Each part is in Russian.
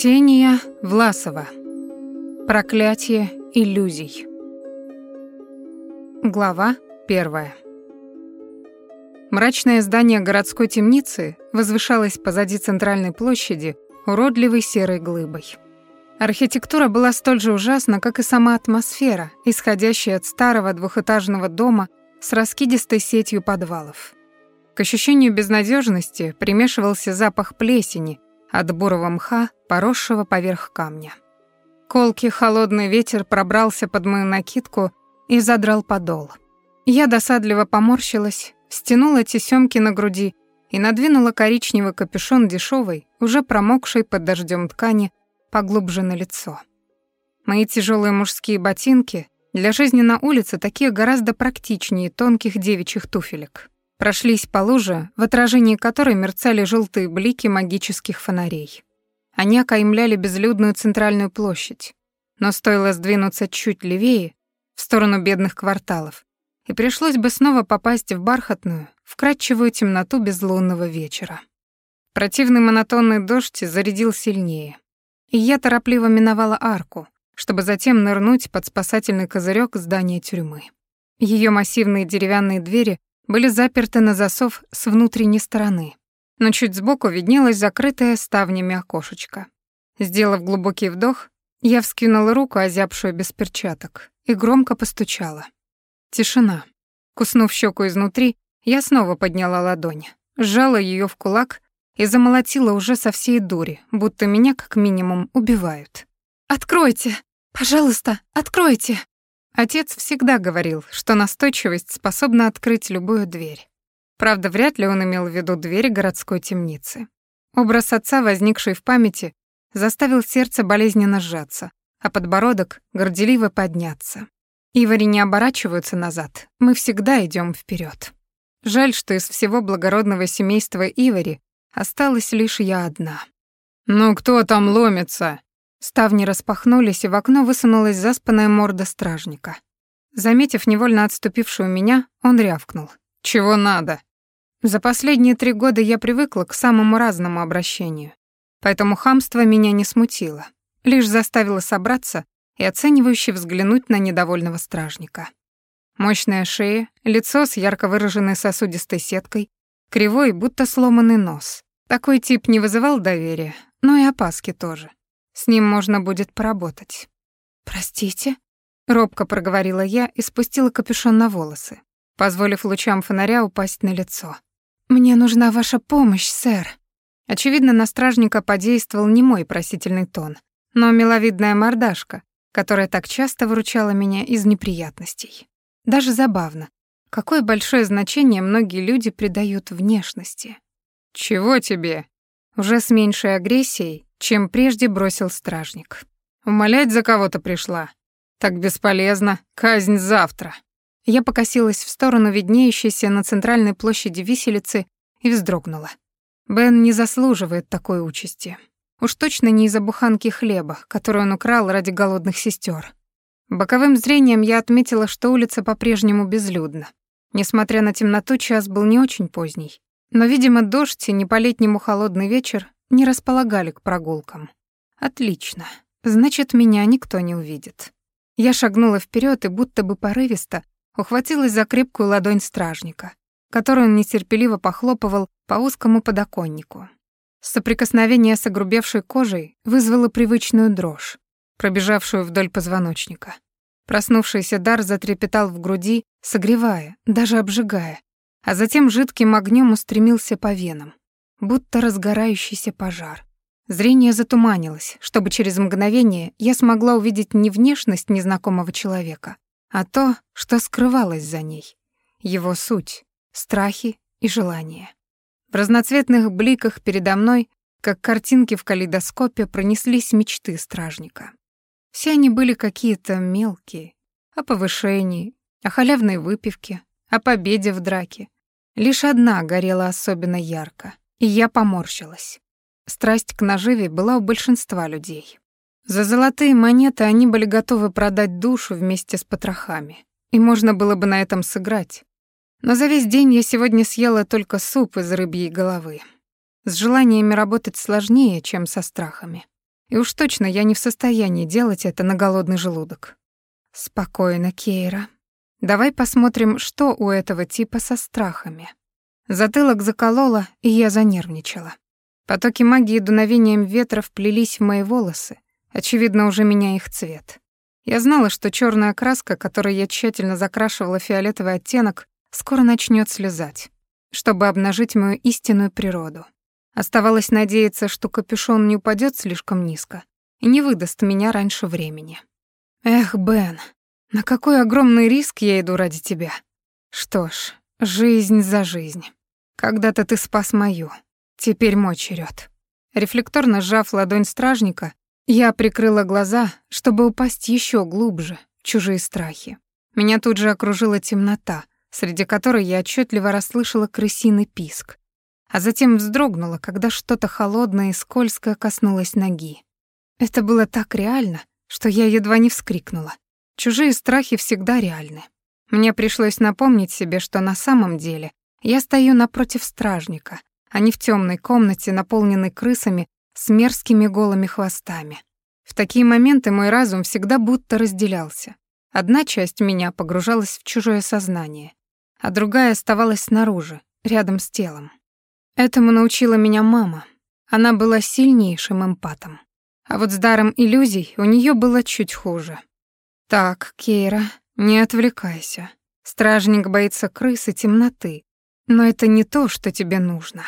Ксения Власова. Проклятие иллюзий. Глава первая. Мрачное здание городской темницы возвышалось позади центральной площади уродливой серой глыбой. Архитектура была столь же ужасна, как и сама атмосфера, исходящая от старого двухэтажного дома с раскидистой сетью подвалов. К ощущению безнадежности примешивался запах плесени от бурого мха, поросшего поверх камня. Колкий холодный ветер пробрался под мою накидку и задрал подол. Я досадливо поморщилась, стянула тесёмки на груди и надвинула коричневый капюшон дешевой, уже промокшей под дождем ткани, поглубже на лицо. Мои тяжелые мужские ботинки для жизни на улице такие гораздо практичнее тонких девичьих туфелек прошлись по луже, в отражении которой мерцали желтые блики магических фонарей. Они окаймляли безлюдную центральную площадь, но стоило сдвинуться чуть левее, в сторону бедных кварталов, и пришлось бы снова попасть в бархатную, вкрадчивую темноту безлунного вечера. Противный монотонный дождь зарядил сильнее, и я торопливо миновала арку, чтобы затем нырнуть под спасательный козырек здания тюрьмы. Ее массивные деревянные двери были заперты на засов с внутренней стороны, но чуть сбоку виднелось закрытое ставнями окошечко. Сделав глубокий вдох, я вскинула руку, озябшую без перчаток, и громко постучала. Тишина. Куснув щеку изнутри, я снова подняла ладонь, сжала ее в кулак и замолотила уже со всей дури, будто меня как минимум убивают. «Откройте! Пожалуйста, откройте!» Отец всегда говорил, что настойчивость способна открыть любую дверь. Правда, вряд ли он имел в виду двери городской темницы. Образ отца, возникший в памяти, заставил сердце болезненно сжаться, а подбородок горделиво подняться. Ивари не оборачиваются назад, мы всегда идем вперед. Жаль, что из всего благородного семейства Ивари осталась лишь я одна. «Ну кто там ломится?» Ставни распахнулись, и в окно высунулась заспанная морда стражника. Заметив невольно отступившую меня, он рявкнул. «Чего надо?» За последние три года я привыкла к самому разному обращению, поэтому хамство меня не смутило, лишь заставило собраться и оценивающе взглянуть на недовольного стражника. Мощная шея, лицо с ярко выраженной сосудистой сеткой, кривой, будто сломанный нос. Такой тип не вызывал доверия, но и опаски тоже. С ним можно будет поработать. «Простите?» — робко проговорила я и спустила капюшон на волосы, позволив лучам фонаря упасть на лицо. «Мне нужна ваша помощь, сэр». Очевидно, на стражника подействовал не мой просительный тон, но миловидная мордашка, которая так часто выручала меня из неприятностей. Даже забавно, какое большое значение многие люди придают внешности. «Чего тебе?» Уже с меньшей агрессией чем прежде бросил стражник. «Умолять за кого-то пришла? Так бесполезно. Казнь завтра». Я покосилась в сторону виднеющейся на центральной площади виселицы и вздрогнула. Бен не заслуживает такой участи. Уж точно не из-за буханки хлеба, которую он украл ради голодных сестер. Боковым зрением я отметила, что улица по-прежнему безлюдна. Несмотря на темноту, час был не очень поздний. Но, видимо, дождь и не по-летнему холодный вечер не располагали к прогулкам. Отлично. Значит, меня никто не увидит. Я шагнула вперед и будто бы порывисто ухватилась за крепкую ладонь стражника, которую он нетерпеливо похлопывал по узкому подоконнику. Соприкосновение с огрубевшей кожей вызвало привычную дрожь, пробежавшую вдоль позвоночника. Проснувшийся дар затрепетал в груди, согревая, даже обжигая, а затем жидким огнем устремился по венам будто разгорающийся пожар. Зрение затуманилось, чтобы через мгновение я смогла увидеть не внешность незнакомого человека, а то, что скрывалось за ней. Его суть, страхи и желания. В разноцветных бликах передо мной, как картинки в калейдоскопе, пронеслись мечты стражника. Все они были какие-то мелкие. О повышении, о халявной выпивке, о победе в драке. Лишь одна горела особенно ярко и я поморщилась. Страсть к наживе была у большинства людей. За золотые монеты они были готовы продать душу вместе с потрохами. И можно было бы на этом сыграть. Но за весь день я сегодня съела только суп из рыбьей головы. С желаниями работать сложнее, чем со страхами. И уж точно я не в состоянии делать это на голодный желудок. Спокойно, Кейра. Давай посмотрим, что у этого типа со страхами. Затылок закололо, и я занервничала. Потоки магии дуновением ветра вплелись в мои волосы, очевидно, уже меняя их цвет. Я знала, что черная краска, которой я тщательно закрашивала фиолетовый оттенок, скоро начнет слезать, чтобы обнажить мою истинную природу. Оставалось надеяться, что капюшон не упадет слишком низко и не выдаст меня раньше времени. Эх, Бен, на какой огромный риск я иду ради тебя. Что ж, жизнь за жизнь. Когда-то ты спас мою, теперь мой черед. Рефлекторно сжав ладонь стражника, я прикрыла глаза, чтобы упасть еще глубже, чужие страхи. Меня тут же окружила темнота, среди которой я отчетливо расслышала крысиный писк, а затем вздрогнула, когда что-то холодное и скользкое коснулось ноги. Это было так реально, что я едва не вскрикнула. Чужие страхи всегда реальны. Мне пришлось напомнить себе, что на самом деле я стою напротив стражника, а не в темной комнате, наполненной крысами с мерзкими голыми хвостами. В такие моменты мой разум всегда будто разделялся. Одна часть меня погружалась в чужое сознание, а другая оставалась снаружи, рядом с телом. Этому научила меня мама. Она была сильнейшим эмпатом. А вот с даром иллюзий у нее было чуть хуже. Так, Кейра, не отвлекайся. Стражник боится крыс и темноты. Но это не то, что тебе нужно.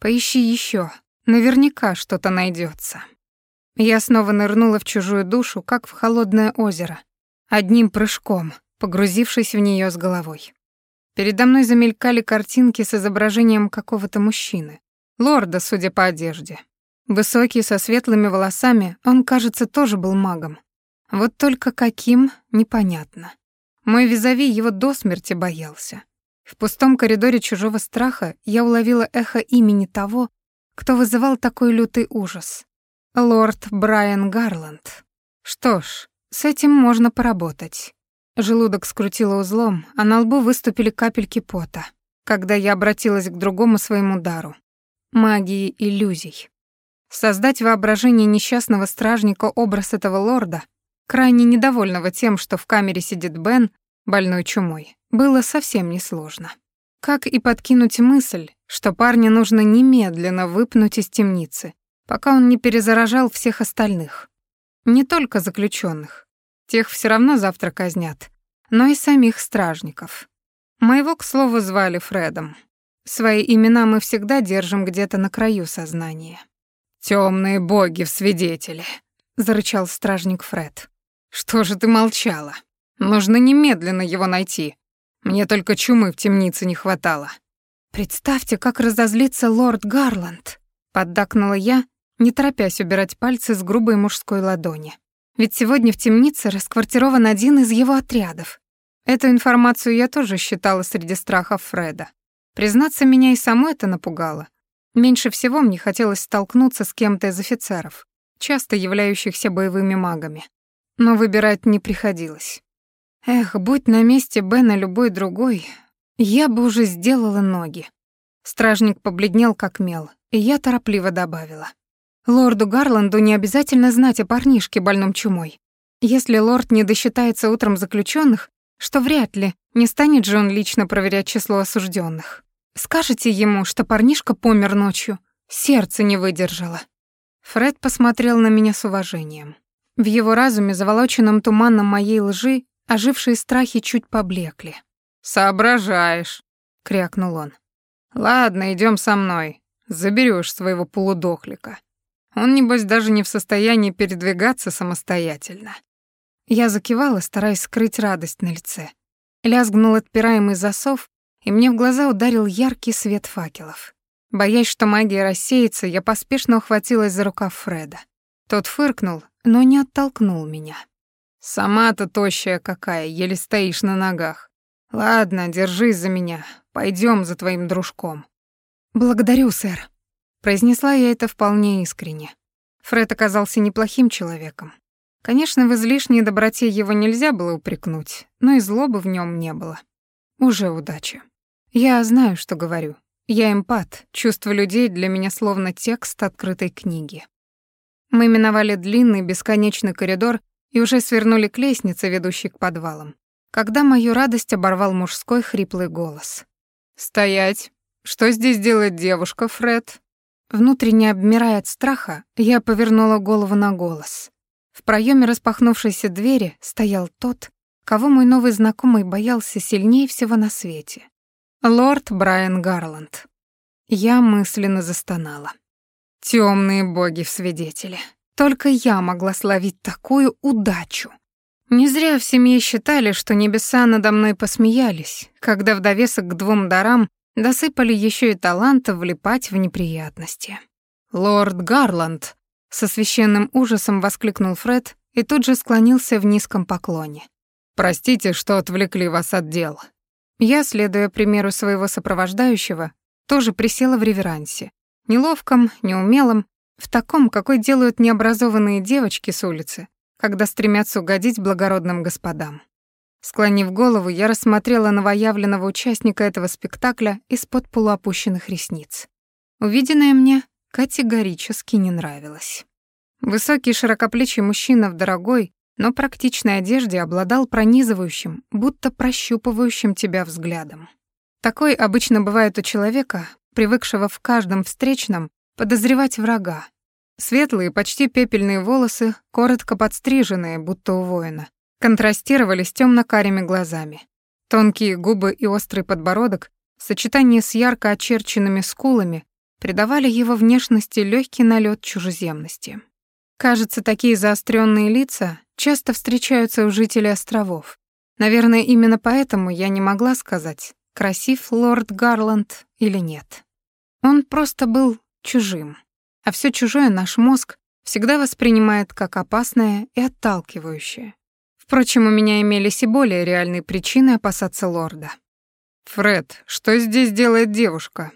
Поищи еще, Наверняка что-то найдется. Я снова нырнула в чужую душу, как в холодное озеро, одним прыжком, погрузившись в нее с головой. Передо мной замелькали картинки с изображением какого-то мужчины, лорда, судя по одежде. Высокий, со светлыми волосами, он, кажется, тоже был магом. Вот только каким — непонятно. Мой визави его до смерти боялся. В пустом коридоре чужого страха я уловила эхо имени того, кто вызывал такой лютый ужас. Лорд Брайан Гарланд. Что ж, с этим можно поработать. Желудок скрутило узлом, а на лбу выступили капельки пота, когда я обратилась к другому своему дару — магии иллюзий. Создать воображение несчастного стражника образ этого лорда, крайне недовольного тем, что в камере сидит Бен, больной чумой, было совсем несложно. Как и подкинуть мысль, что парня нужно немедленно выпнуть из темницы, пока он не перезаражал всех остальных. Не только заключенных, Тех все равно завтра казнят, но и самих стражников. Моего, к слову, звали Фредом. Свои имена мы всегда держим где-то на краю сознания. Темные боги в свидетели», — зарычал стражник Фред. «Что же ты молчала? Нужно немедленно его найти. Мне только чумы в темнице не хватало». «Представьте, как разозлится лорд Гарланд», — поддакнула я, не торопясь убирать пальцы с грубой мужской ладони. Ведь сегодня в темнице расквартирован один из его отрядов. Эту информацию я тоже считала среди страхов Фреда. Признаться, меня и само это напугало. Меньше всего мне хотелось столкнуться с кем-то из офицеров, часто являющихся боевыми магами. Но выбирать не приходилось. Эх, будь на месте Бена любой другой, я бы уже сделала ноги. Стражник побледнел как мел, и я торопливо добавила. Лорду Гарланду не обязательно знать о парнишке больном чумой. Если лорд не досчитается утром заключенных, что вряд ли, не станет же он лично проверять число осужденных. Скажите ему, что парнишка помер ночью, сердце не выдержало. Фред посмотрел на меня с уважением. В его разуме, заволоченном туманом моей лжи, ожившие страхи чуть поблекли. «Соображаешь», — крякнул он. «Ладно, идем со мной. Заберешь своего полудохлика. Он, небось, даже не в состоянии передвигаться самостоятельно». Я закивала, стараясь скрыть радость на лице. Лязгнул отпираемый засов, и мне в глаза ударил яркий свет факелов. Боясь, что магия рассеется, я поспешно ухватилась за рукав Фреда. Тот фыркнул, но не оттолкнул меня. «Сама-то тощая какая, еле стоишь на ногах. Ладно, держись за меня. Пойдем за твоим дружком. Благодарю, сэр, произнесла я это вполне искренне. Фред оказался неплохим человеком. Конечно, в излишней доброте его нельзя было упрекнуть, но и злобы в нем не было. Уже удача. Я знаю, что говорю. Я эмпат, чувства людей для меня словно текст открытой книги. Мы миновали длинный бесконечный коридор и уже свернули к лестнице, ведущей к подвалам, когда мою радость оборвал мужской хриплый голос. «Стоять! Что здесь делает девушка, Фред?» Внутренне обмирая от страха, я повернула голову на голос. В проеме распахнувшейся двери стоял тот, кого мой новый знакомый боялся сильнее всего на свете. Лорд Брайан Гарланд. Я мысленно застонала. Темные боги в свидетеле. Только я могла словить такую удачу. Не зря в семье считали, что небеса надо мной посмеялись, когда в довесок к двум дарам досыпали еще и таланта влипать в неприятности. «Лорд Гарланд!» — со священным ужасом воскликнул Фред и тут же склонился в низком поклоне. «Простите, что отвлекли вас от дел». Я, следуя примеру своего сопровождающего, тоже присела в реверансе. Неловком, неумелом, в таком, какой делают необразованные девочки с улицы, когда стремятся угодить благородным господам. Склонив голову, я рассмотрела новоявленного участника этого спектакля из-под полуопущенных ресниц. Увиденное мне категорически не нравилось. Высокий широкоплечий мужчина в дорогой, но практичной одежде обладал пронизывающим, будто прощупывающим тебя взглядом. Такой обычно бывает у человека, привыкшего в каждом встречном подозревать врага. Светлые, почти пепельные волосы, коротко подстриженные, будто у воина, контрастировали с темно-карими глазами. Тонкие губы и острый подбородок в сочетании с ярко очерченными скулами придавали его внешности легкий налет чужеземности. Кажется, такие заостренные лица часто встречаются у жителей островов. Наверное, именно поэтому я не могла сказать, красив лорд Гарланд или нет. Он просто был чужим. А все чужое наш мозг всегда воспринимает как опасное и отталкивающее. Впрочем, у меня имелись и более реальные причины опасаться лорда. «Фред, что здесь делает девушка?»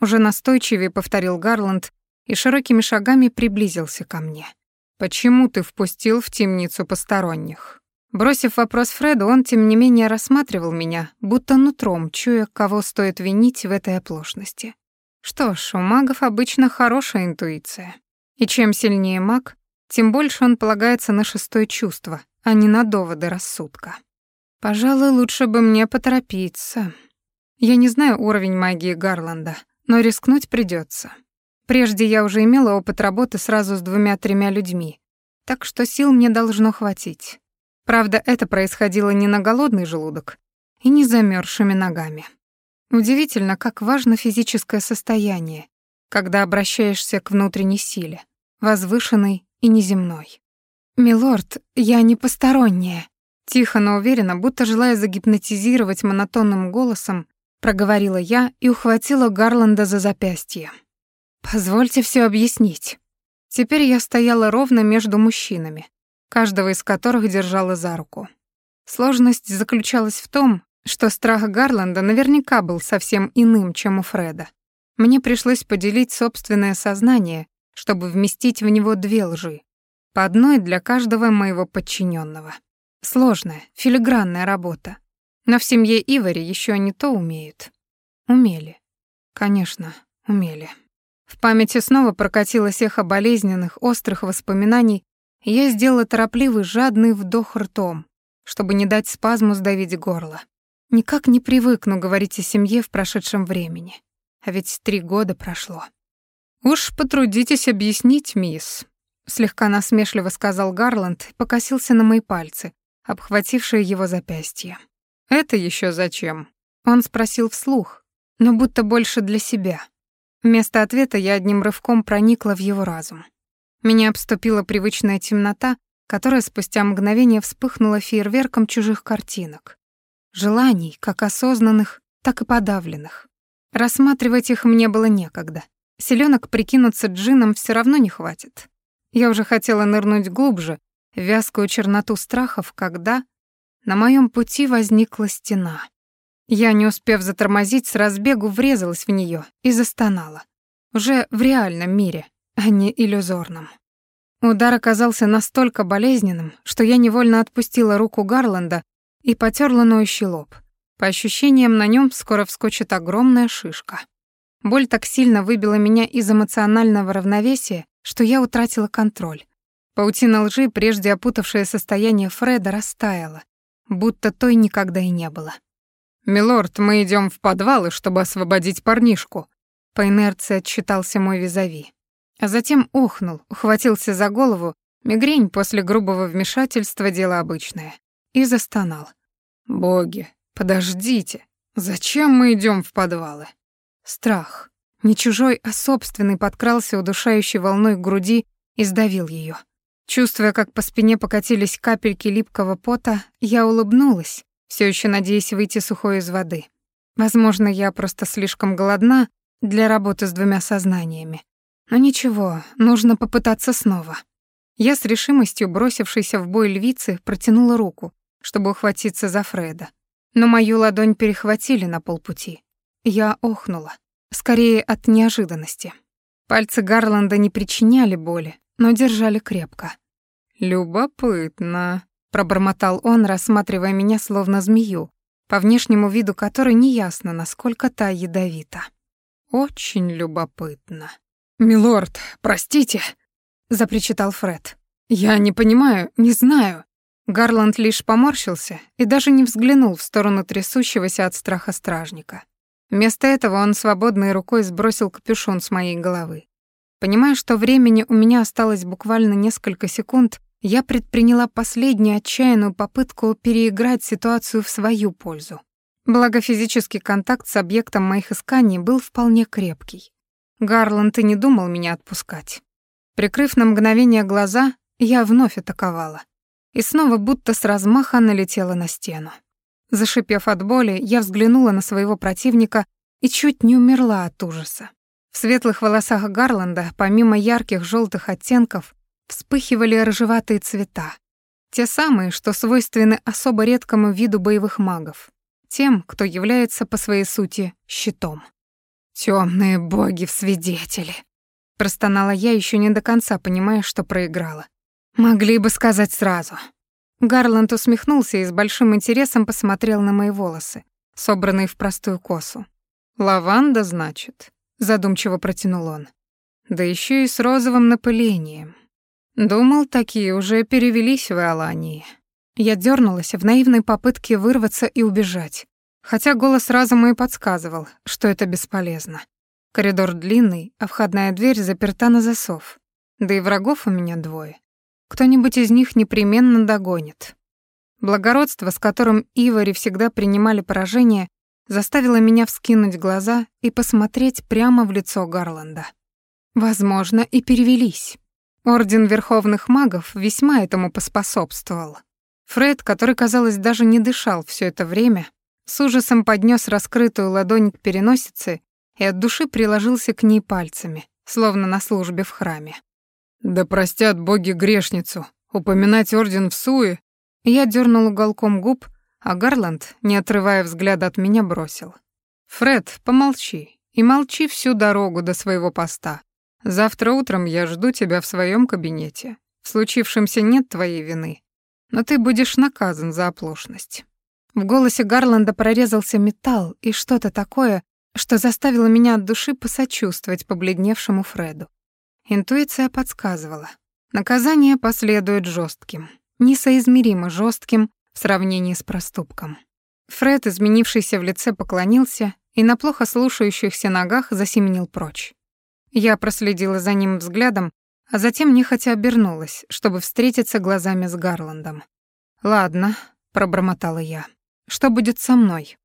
Уже настойчивее повторил Гарланд и широкими шагами приблизился ко мне. «Почему ты впустил в темницу посторонних?» Бросив вопрос Фреду, он, тем не менее, рассматривал меня, будто нутром, чуя, кого стоит винить в этой оплошности. Что ж, у магов обычно хорошая интуиция. И чем сильнее маг, тем больше он полагается на шестое чувство, а не на доводы рассудка. Пожалуй, лучше бы мне поторопиться. Я не знаю уровень магии Гарланда, но рискнуть придется. Прежде я уже имела опыт работы сразу с двумя-тремя людьми, так что сил мне должно хватить. Правда, это происходило не на голодный желудок и не замерзшими ногами. Удивительно, как важно физическое состояние, когда обращаешься к внутренней силе, возвышенной и неземной. «Милорд, я не посторонняя», — тихо, но уверенно, будто желая загипнотизировать монотонным голосом, проговорила я и ухватила Гарланда за запястье. Позвольте все объяснить. Теперь я стояла ровно между мужчинами, каждого из которых держала за руку. Сложность заключалась в том, что страх Гарланда наверняка был совсем иным, чем у Фреда. Мне пришлось поделить собственное сознание, чтобы вместить в него две лжи, по одной для каждого моего подчиненного. Сложная, филигранная работа. Но в семье Ивари еще не то умеют. Умели. Конечно, умели. В памяти снова прокатилось эхо болезненных, острых воспоминаний, я сделала торопливый, жадный вдох ртом, чтобы не дать спазму сдавить горло. Никак не привыкну говорить о семье в прошедшем времени. А ведь три года прошло. «Уж потрудитесь объяснить, мисс», — слегка насмешливо сказал Гарланд и покосился на мои пальцы, обхватившие его запястье. «Это еще зачем?» Он спросил вслух, но будто больше для себя. Вместо ответа я одним рывком проникла в его разум. Меня обступила привычная темнота, которая спустя мгновение вспыхнула фейерверком чужих картинок. Желаний, как осознанных, так и подавленных. Рассматривать их мне было некогда. Селенок прикинуться джином все равно не хватит. Я уже хотела нырнуть глубже, в вязкую черноту страхов, когда на моем пути возникла стена. Я, не успев затормозить, с разбегу врезалась в нее и застонала. Уже в реальном мире, а не иллюзорном. Удар оказался настолько болезненным, что я невольно отпустила руку Гарланда и потерла ноющий лоб. По ощущениям, на нем скоро вскочит огромная шишка. Боль так сильно выбила меня из эмоционального равновесия, что я утратила контроль. Паутина лжи, прежде опутавшая состояние Фреда, растаяла, будто той никогда и не было. «Милорд, мы идем в подвалы, чтобы освободить парнишку», — по инерции отчитался мой визави. А затем ухнул, ухватился за голову, мигрень после грубого вмешательства — дело обычное, и застонал. «Боги, подождите, зачем мы идем в подвалы?» Страх, не чужой, а собственный, подкрался удушающей волной к груди и сдавил ее. Чувствуя, как по спине покатились капельки липкого пота, я улыбнулась, все еще надеясь выйти сухой из воды. Возможно, я просто слишком голодна для работы с двумя сознаниями. Но ничего, нужно попытаться снова. Я с решимостью, бросившейся в бой львицы, протянула руку, чтобы ухватиться за Фреда. Но мою ладонь перехватили на полпути. Я охнула, скорее от неожиданности. Пальцы Гарланда не причиняли боли, но держали крепко. «Любопытно», — пробормотал он, рассматривая меня словно змею, по внешнему виду которой неясно, насколько та ядовита. «Очень любопытно». «Милорд, простите», — запричитал Фред. «Я не понимаю, не знаю». Гарланд лишь поморщился и даже не взглянул в сторону трясущегося от страха стражника. Вместо этого он свободной рукой сбросил капюшон с моей головы. Понимая, что времени у меня осталось буквально несколько секунд, я предприняла последнюю отчаянную попытку переиграть ситуацию в свою пользу. Благо физический контакт с объектом моих исканий был вполне крепкий. Гарланд и не думал меня отпускать. Прикрыв на мгновение глаза, я вновь атаковала. И снова будто с размаха налетела на стену. Зашипев от боли, я взглянула на своего противника и чуть не умерла от ужаса. В светлых волосах Гарланда, помимо ярких желтых оттенков, вспыхивали рыжеватые цвета. Те самые, что свойственны особо редкому виду боевых магов. Тем, кто является по своей сути щитом. Темные боги в свидетели!» Простонала я, еще не до конца понимая, что проиграла. «Могли бы сказать сразу». Гарланд усмехнулся и с большим интересом посмотрел на мои волосы, собранные в простую косу. «Лаванда, значит?» — задумчиво протянул он. «Да еще и с розовым напылением. Думал, такие уже перевелись в Иолании. Я дернулась в наивной попытке вырваться и убежать, хотя голос разума и подсказывал, что это бесполезно. Коридор длинный, а входная дверь заперта на засов. Да и врагов у меня двое. Кто-нибудь из них непременно догонит. Благородство, с которым Ивари всегда принимали поражение, заставило меня вскинуть глаза и посмотреть прямо в лицо Гарланда. Возможно, и перевелись. Орден Верховных Магов весьма этому поспособствовал. Фред, который, казалось, даже не дышал все это время, с ужасом поднес раскрытую ладонь к переносице и от души приложился к ней пальцами, словно на службе в храме. «Да простят боги грешницу, упоминать орден в суе!» Я дернул уголком губ, а Гарланд, не отрывая взгляда от меня, бросил. «Фред, помолчи, и молчи всю дорогу до своего поста. Завтра утром я жду тебя в своем кабинете. В случившемся нет твоей вины, но ты будешь наказан за оплошность». В голосе Гарланда прорезался металл и что-то такое, что заставило меня от души посочувствовать побледневшему Фреду. Интуиция подсказывала. Наказание последует жестким, несоизмеримо жестким в сравнении с проступком. Фред, изменившийся в лице, поклонился и на плохо слушающихся ногах засеменил прочь. Я проследила за ним взглядом, а затем нехотя обернулась, чтобы встретиться глазами с Гарландом. «Ладно», — пробормотала я. «Что будет со мной?»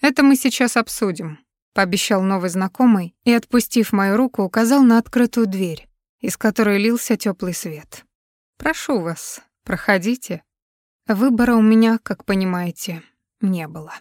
«Это мы сейчас обсудим», — пообещал новый знакомый и, отпустив мою руку, указал на открытую дверь, из которой лился теплый свет. «Прошу вас, проходите». Выбора у меня, как понимаете, не было.